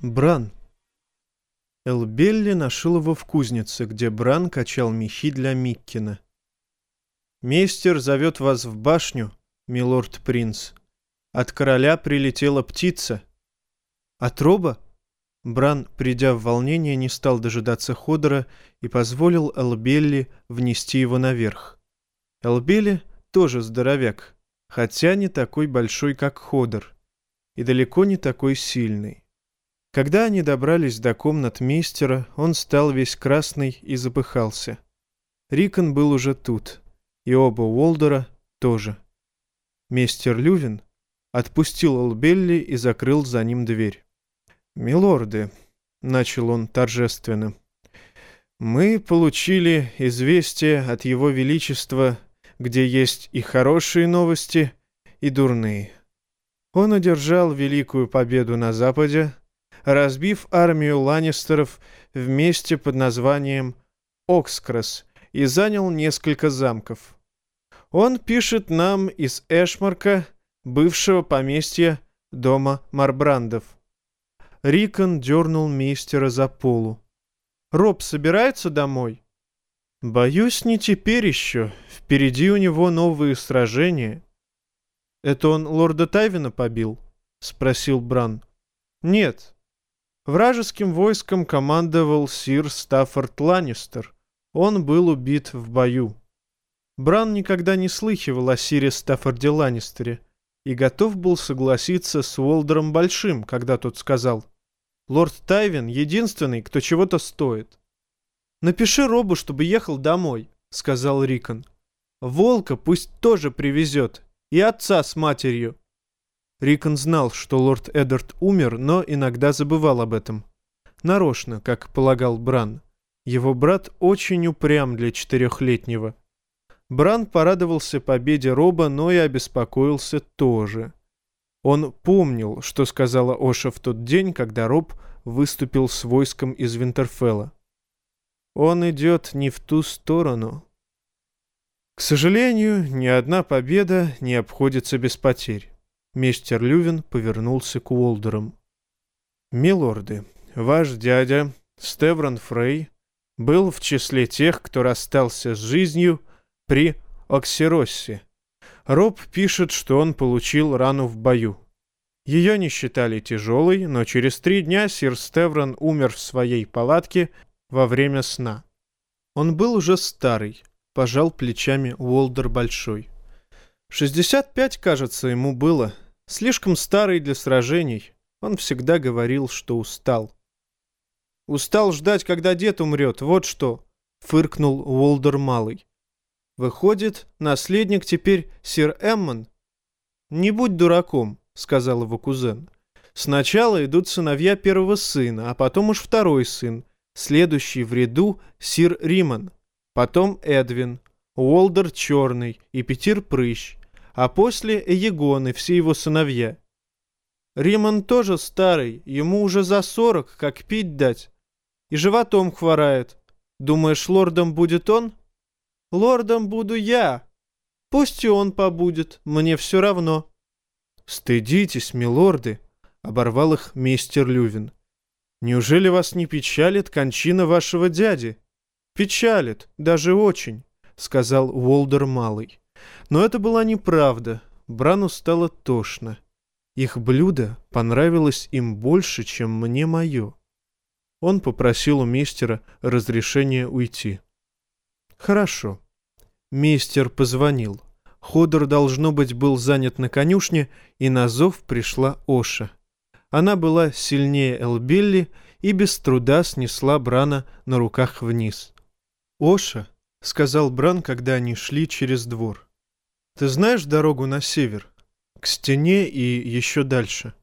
Бран. Элбелли нашел его в кузнице, где Бран качал мехи для Миккина. «Мейстер зовет вас в башню, милорд-принц. От короля прилетела птица». «От роба?» Бран, придя в волнение, не стал дожидаться Ходора и позволил Элбелли внести его наверх. Элбелли тоже здоровяк, хотя не такой большой, как Ходор, и далеко не такой сильный. Когда они добрались до комнат мейстера, он стал весь красный и запыхался. Рикон был уже тут, и оба Уолдера тоже. Мейстер Лювин отпустил Олбелли и закрыл за ним дверь. «Милорды», — начал он торжественно, — «мы получили известие от Его Величества, где есть и хорошие новости, и дурные. Он одержал великую победу на Западе, разбив армию Ланнистеров в месте под названием Окскрос и занял несколько замков. Он пишет нам из Эшмарка, бывшего поместья дома Марбрандов. Рикон дернул мейстера за полу. «Роб собирается домой?» «Боюсь, не теперь еще. Впереди у него новые сражения». «Это он лорда Тайвина побил?» — спросил Бран. «Нет, Вражеским войском командовал сир Стаффорд Ланнистер. Он был убит в бою. Бран никогда не слыхивал о сире Стаффорде Ланнистере и готов был согласиться с Уолдером Большим, когда тот сказал «Лорд Тайвин — единственный, кто чего-то стоит». «Напиши Робу, чтобы ехал домой», — сказал Рикон. «Волка пусть тоже привезет, и отца с матерью. Рикон знал, что лорд Эддард умер, но иногда забывал об этом. Нарочно, как полагал Бран. Его брат очень упрям для четырехлетнего. Бран порадовался победе Роба, но и обеспокоился тоже. Он помнил, что сказала Оша в тот день, когда Роб выступил с войском из Винтерфелла. Он идет не в ту сторону. К сожалению, ни одна победа не обходится без потерь. Мистер Лювин повернулся к Уолдерам. «Милорды, ваш дядя, Стеврон Фрей, был в числе тех, кто расстался с жизнью при Оксироссе. Роб пишет, что он получил рану в бою. Ее не считали тяжелой, но через три дня сир Стеврон умер в своей палатке во время сна. Он был уже старый, пожал плечами Уолдер Большой. Шестьдесят пять, кажется, ему было, Слишком старый для сражений. Он всегда говорил, что устал. «Устал ждать, когда дед умрет, вот что!» — фыркнул Уолдер Малый. «Выходит, наследник теперь сир Эммон?» «Не будь дураком», — сказал его кузен. «Сначала идут сыновья первого сына, а потом уж второй сын, следующий в ряду сир Риман, потом Эдвин, Уолдер Черный и Петир Прыщ, а после Егон и все его сыновья. Риман тоже старый, ему уже за сорок, как пить дать. И животом хворает. Думаешь, лордом будет он? Лордом буду я. Пусть и он побудет, мне все равно. Стыдитесь, милорды, оборвал их мистер Лювин. Неужели вас не печалит кончина вашего дяди? Печалит, даже очень, сказал Уолдер Малый. Но это была неправда. Брану стало тошно. Их блюдо понравилось им больше, чем мне мое. Он попросил у мистера разрешения уйти. «Хорошо». Мистер позвонил. Ходор, должно быть, был занят на конюшне, и на зов пришла Оша. Она была сильнее Элбелли и без труда снесла Брана на руках вниз. «Оша», — сказал Бран, когда они шли через двор. Ты знаешь дорогу на север? К стене и еще дальше.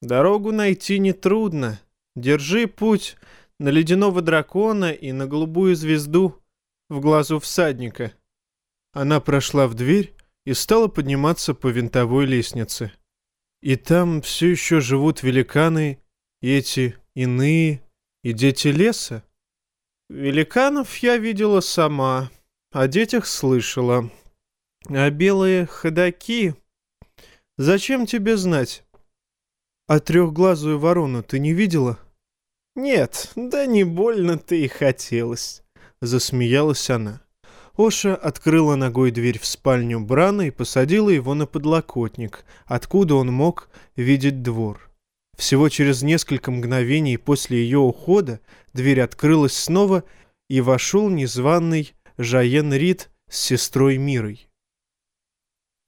Дорогу найти нетрудно. Держи путь на ледяного дракона и на голубую звезду в глазу всадника. Она прошла в дверь и стала подниматься по винтовой лестнице. И там все еще живут великаны, и эти иные, и дети леса. Великанов я видела сама, о детях слышала. А белые ходаки... Зачем тебе знать? А трехглазую ворону ты не видела? Нет, да не больно-то и хотелось. Засмеялась она. Оша открыла ногой дверь в спальню Брана и посадила его на подлокотник, откуда он мог видеть двор. Всего через несколько мгновений после ее ухода дверь открылась снова, и вошел незваный Жаен Рид с сестрой Мирой.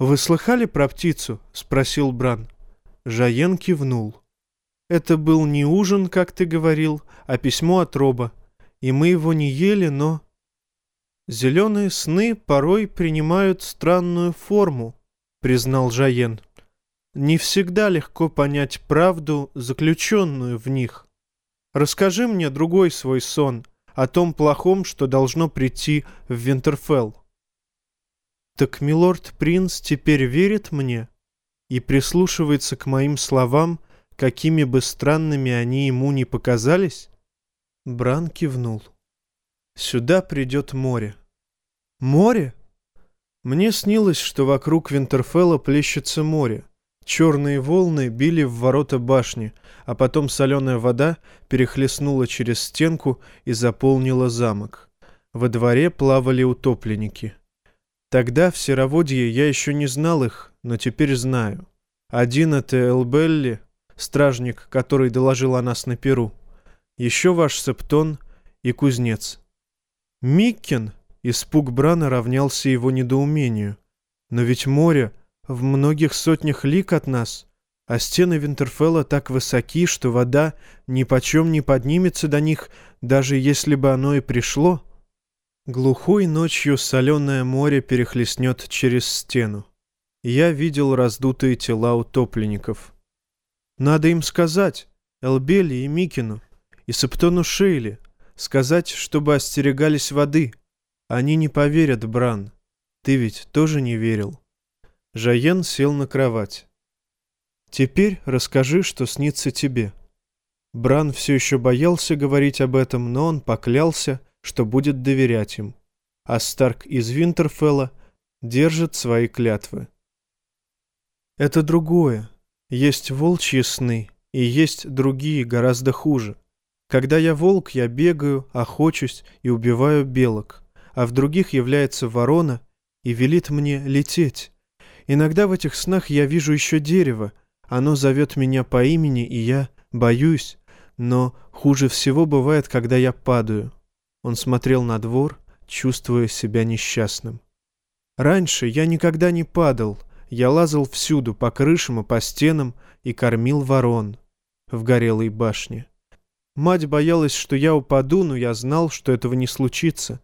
«Вы слыхали про птицу?» — спросил Бран. Жаен кивнул. «Это был не ужин, как ты говорил, а письмо от Роба. И мы его не ели, но...» «Зеленые сны порой принимают странную форму», — признал Жаен. «Не всегда легко понять правду, заключенную в них. Расскажи мне другой свой сон о том плохом, что должно прийти в Винтерфелл». «Так милорд-принц теперь верит мне и прислушивается к моим словам, какими бы странными они ему ни показались?» Бран кивнул. Сюда придет море. Море? Мне снилось, что вокруг Винтерфелла плещется море. Черные волны били в ворота башни, а потом соленая вода перехлестнула через стенку и заполнила замок. Во дворе плавали утопленники. Тогда в Сероводье я еще не знал их, но теперь знаю. Один это Элбелли, стражник, который доложил о нас на Перу. Еще ваш Септон и кузнец. Миккин, испуг Брана равнялся его недоумению. Но ведь море в многих сотнях лик от нас, а стены Винтерфелла так высоки, что вода ни почем не поднимется до них, даже если бы оно и пришло. Глухой ночью соленое море перехлестнет через стену. Я видел раздутые тела утопленников. Надо им сказать, Элбели и Микину, и Септону Шейли, Сказать, чтобы остерегались воды. Они не поверят, Бран. Ты ведь тоже не верил. Жаен сел на кровать. Теперь расскажи, что снится тебе. Бран все еще боялся говорить об этом, но он поклялся, что будет доверять им. А Старк из Винтерфелла держит свои клятвы. Это другое. Есть волчьи сны, и есть другие, гораздо хуже. Когда я волк, я бегаю, охочусь и убиваю белок, а в других является ворона и велит мне лететь. Иногда в этих снах я вижу еще дерево, оно зовет меня по имени, и я боюсь, но хуже всего бывает, когда я падаю. Он смотрел на двор, чувствуя себя несчастным. Раньше я никогда не падал, я лазал всюду, по крышам и по стенам, и кормил ворон в горелой башне. Мать боялась, что я упаду, но я знал, что этого не случится.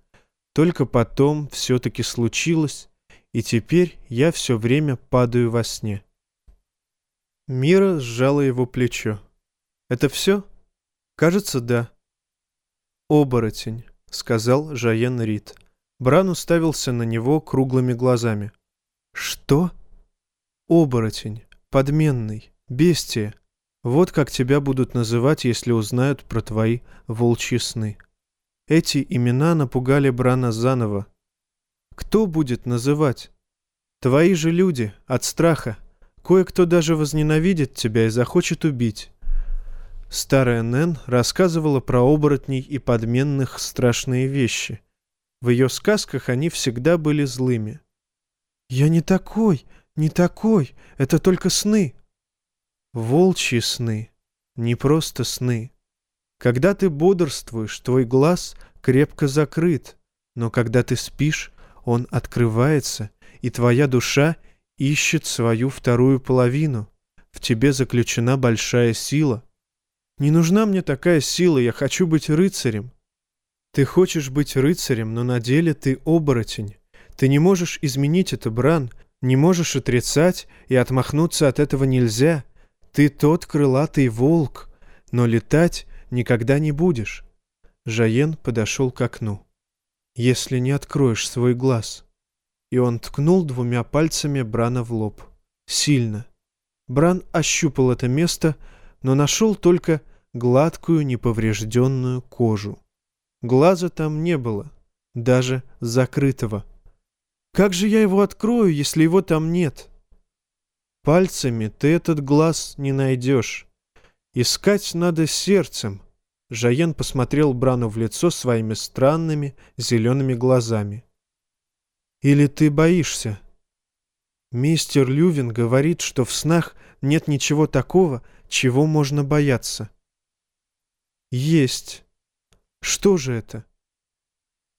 Только потом все-таки случилось, и теперь я все время падаю во сне. Мира сжала его плечо. «Это все?» «Кажется, да». «Оборотень», — сказал Жаен Рид. Бран уставился на него круглыми глазами. «Что?» «Оборотень, подменный, бестия. Вот как тебя будут называть, если узнают про твои волчьи сны. Эти имена напугали Брана заново. Кто будет называть? Твои же люди, от страха. Кое-кто даже возненавидит тебя и захочет убить. Старая Нэн рассказывала про оборотней и подменных страшные вещи. В ее сказках они всегда были злыми. «Я не такой, не такой, это только сны», Волчьи сны, не просто сны. Когда ты бодрствуешь, твой глаз крепко закрыт, но когда ты спишь, он открывается, и твоя душа ищет свою вторую половину. В тебе заключена большая сила. Не нужна мне такая сила, я хочу быть рыцарем. Ты хочешь быть рыцарем, но на деле ты оборотень. Ты не можешь изменить это, Бран, не можешь отрицать, и отмахнуться от этого нельзя. Ты тот крылатый волк, но летать никогда не будешь. Жаен подошел к окну. Если не откроешь свой глаз. И он ткнул двумя пальцами Брана в лоб. Сильно. Бран ощупал это место, но нашел только гладкую неповрежденную кожу. Глаза там не было, даже закрытого. Как же я его открою, если его там нет? Пальцами ты этот глаз не найдешь. Искать надо сердцем. Жаен посмотрел Брану в лицо своими странными зелеными глазами. Или ты боишься? Мистер Лювин говорит, что в снах нет ничего такого, чего можно бояться. Есть. Что же это?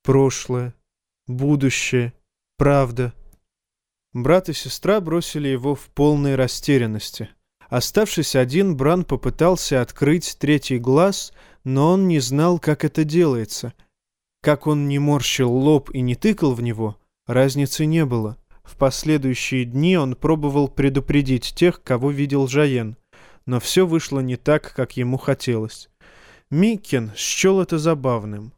Прошлое, будущее, правда. Брат и сестра бросили его в полной растерянности. Оставшись один, Бран попытался открыть третий глаз, но он не знал, как это делается. Как он не морщил лоб и не тыкал в него, разницы не было. В последующие дни он пробовал предупредить тех, кого видел Жаен, но все вышло не так, как ему хотелось. Миккин счел это забавным.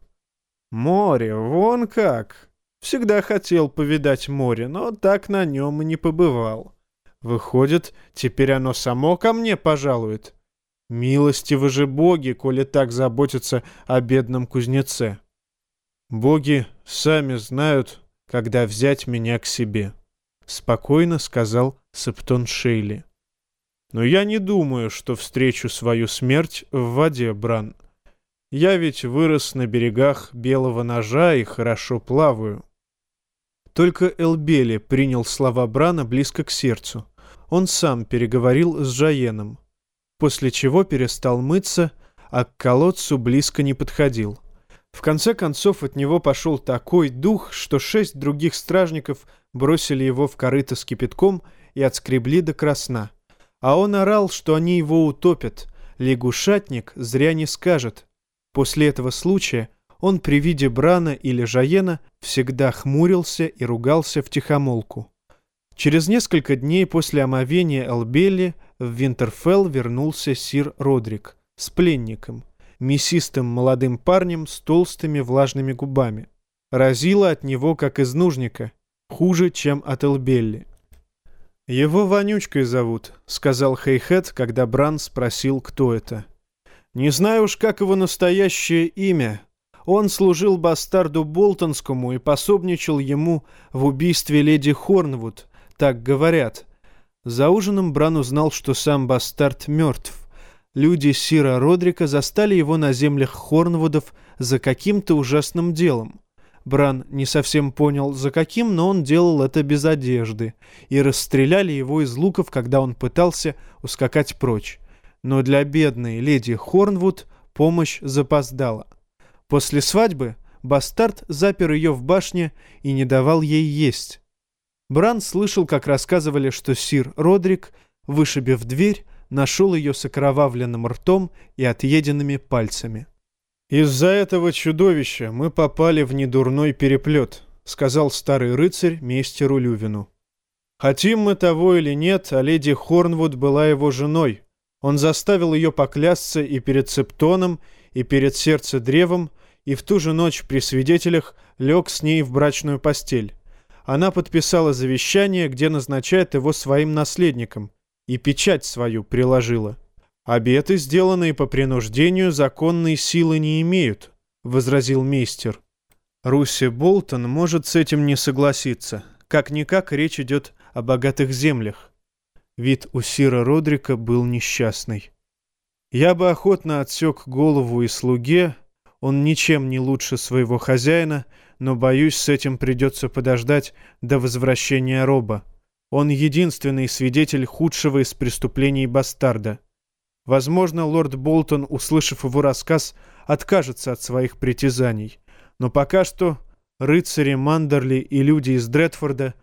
«Море, вон как!» Всегда хотел повидать море, но так на нем и не побывал. Выходит, теперь оно само ко мне пожалует. Милостивы же боги, коли так заботятся о бедном кузнеце. Боги сами знают, когда взять меня к себе, — спокойно сказал Септон Шейли. Но я не думаю, что встречу свою смерть в воде, Бран. Я ведь вырос на берегах Белого Ножа и хорошо плаваю. Только Элбели принял слова Брана близко к сердцу. Он сам переговорил с Жаеном, после чего перестал мыться, а к колодцу близко не подходил. В конце концов от него пошел такой дух, что шесть других стражников бросили его в корыто с кипятком и отскребли до красна. А он орал, что они его утопят. Лягушатник зря не скажет. После этого случая он при виде Брана или Жаена всегда хмурился и ругался в тихомолку. Через несколько дней после омовения Элбелли в Винтерфелл вернулся сир Родрик с пленником, мясистым молодым парнем с толстыми влажными губами. Разило от него, как из нужника, хуже, чем от Элбелли. «Его Вонючкой зовут», — сказал Хейхет, когда Бран спросил, кто это. «Не знаю уж, как его настоящее имя, он служил бастарду Болтонскому и пособничал ему в убийстве леди Хорнвуд, так говорят. За ужином Бран узнал, что сам бастард мертв. Люди Сира Родрика застали его на землях Хорнвудов за каким-то ужасным делом. Бран не совсем понял, за каким, но он делал это без одежды, и расстреляли его из луков, когда он пытался ускакать прочь. Но для бедной леди Хорнвуд помощь запоздала. После свадьбы бастард запер ее в башне и не давал ей есть. Бран слышал, как рассказывали, что сир Родрик, вышибив дверь, нашел ее с окровавленным ртом и отъеденными пальцами. «Из-за этого чудовища мы попали в недурной переплет», — сказал старый рыцарь мейстеру Лювину. «Хотим мы того или нет, а леди Хорнвуд была его женой. Он заставил ее поклясться и перед Септоном, и перед сердце древом, и в ту же ночь при свидетелях лег с ней в брачную постель. Она подписала завещание, где назначает его своим наследником, и печать свою приложила. «Обеты, сделанные по принуждению, законной силы не имеют», — возразил мейстер. Руси Болтон может с этим не согласиться. Как-никак речь идет о богатых землях. Вид у Сира Родрика был несчастный. Я бы охотно отсек голову и слуге, он ничем не лучше своего хозяина, но, боюсь, с этим придется подождать до возвращения Роба. Он единственный свидетель худшего из преступлений бастарда. Возможно, лорд Болтон, услышав его рассказ, откажется от своих притязаний. Но пока что рыцари Мандерли и люди из Дредфорда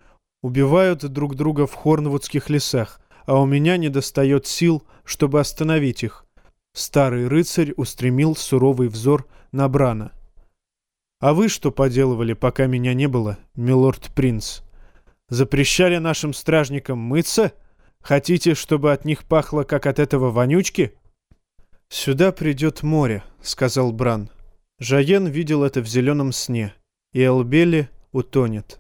убивают друг друга в Хорнвудских лесах, а у меня недостает сил, чтобы остановить их. Старый рыцарь устремил суровый взор на Брана. «А вы что поделывали, пока меня не было, милорд-принц? Запрещали нашим стражникам мыться? Хотите, чтобы от них пахло, как от этого вонючки?» «Сюда придет море», — сказал Бран. Жаен видел это в зеленом сне, и Элбели утонет.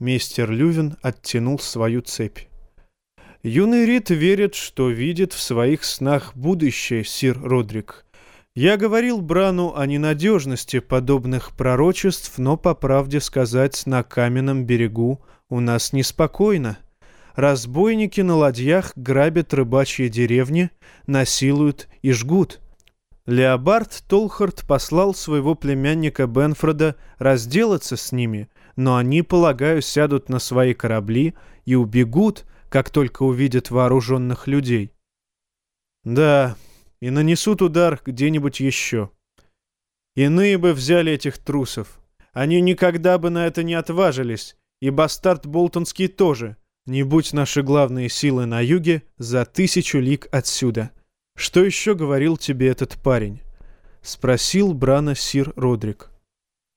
Мистер Лювин оттянул свою цепь. Юный Рид верит, что видит в своих снах будущее, сир Родрик. Я говорил Брану о ненадежности подобных пророчеств, но, по правде сказать, на каменном берегу у нас неспокойно. разбойники на ладьях грабят рыбачьи деревни, насилуют и жгут. Леобард Толхард послал своего племянника Бенфреда разделаться с ними, но они, полагаю, сядут на свои корабли и убегут, как только увидят вооруженных людей. Да, и нанесут удар где-нибудь еще. Иные бы взяли этих трусов. Они никогда бы на это не отважились, и бастард Болтонский тоже, не будь наши главные силы на юге за тысячу лиг отсюда. Что еще говорил тебе этот парень? Спросил Брана сир Родрик.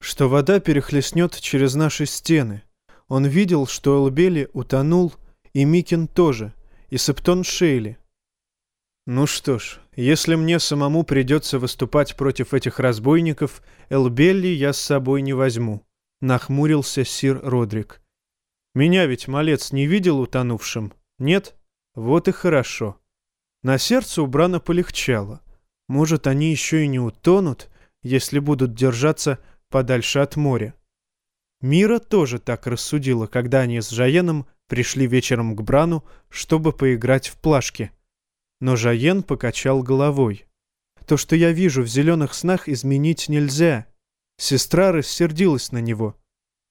Что вода перехлестнет через наши стены. Он видел, что Элбели утонул, и Микин тоже, и Септон Шейли. Ну что ж, если мне самому придется выступать против этих разбойников, Элбелли я с собой не возьму, нахмурился сир Родрик. Меня ведь малец не видел утонувшим, нет? Вот и хорошо. На сердце у Брана полегчало. Может, они еще и не утонут, если будут держаться подальше от моря. Мира тоже так рассудила, когда они с Жаеном пришли вечером к Брану, чтобы поиграть в плашки — но Жаен покачал головой. То, что я вижу в зеленых снах, изменить нельзя. Сестра рассердилась на него.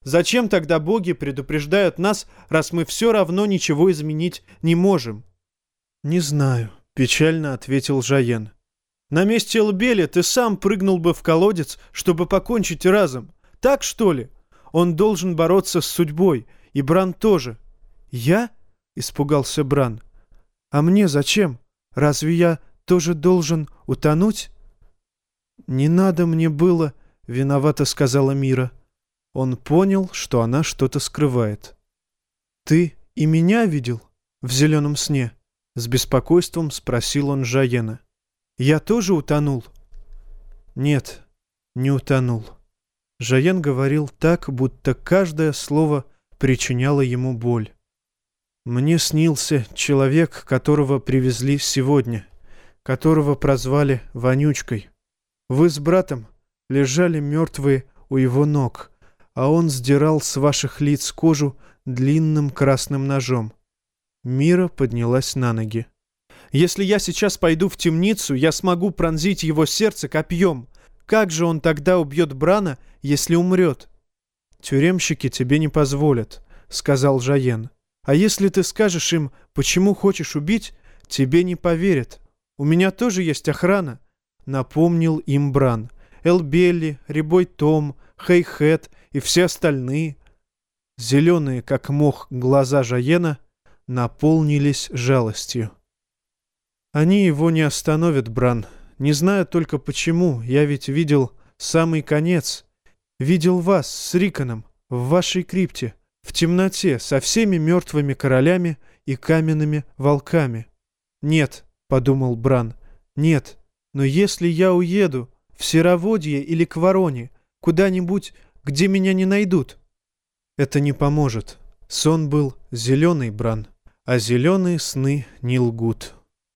Зачем тогда боги предупреждают нас, раз мы все равно ничего изменить не можем? Не знаю, печально ответил Жаен. На месте Элбели ты сам прыгнул бы в колодец, чтобы покончить разом. Так что ли? Он должен бороться с судьбой, и Бран тоже. Я? Испугался Бран. А мне зачем? Разве я тоже должен утонуть?» «Не надо мне было», — виновато сказала Мира. Он понял, что она что-то скрывает. «Ты и меня видел в зеленом сне?» — с беспокойством спросил он Жаена. «Я тоже утонул?» «Нет, не утонул». Жаен говорил так, будто каждое слово причиняло ему боль. Мне снился человек, которого привезли сегодня, которого прозвали Вонючкой. Вы с братом лежали мертвые у его ног, а он сдирал с ваших лиц кожу длинным красным ножом. Мира поднялась на ноги. «Если я сейчас пойду в темницу, я смогу пронзить его сердце копьем. Как же он тогда убьет Брана, если умрет?» «Тюремщики тебе не позволят», — сказал Жаен. А если ты скажешь им, почему хочешь убить, тебе не поверят. У меня тоже есть охрана», — напомнил им Бран. Элбелли, Рябой Том, Хейхэт и все остальные. Зеленые, как мох, глаза Жаена наполнились жалостью. «Они его не остановят, Бран. Не знаю только почему. Я ведь видел самый конец. Видел вас с Риконом в вашей крипте в темноте со всеми мертвыми королями и каменными волками. «Нет», — подумал Бран, — «нет, но если я уеду в Сероводье или к Вороне, куда-нибудь, где меня не найдут?» Это не поможет. Сон был зеленый, Бран, а зеленые сны не лгут.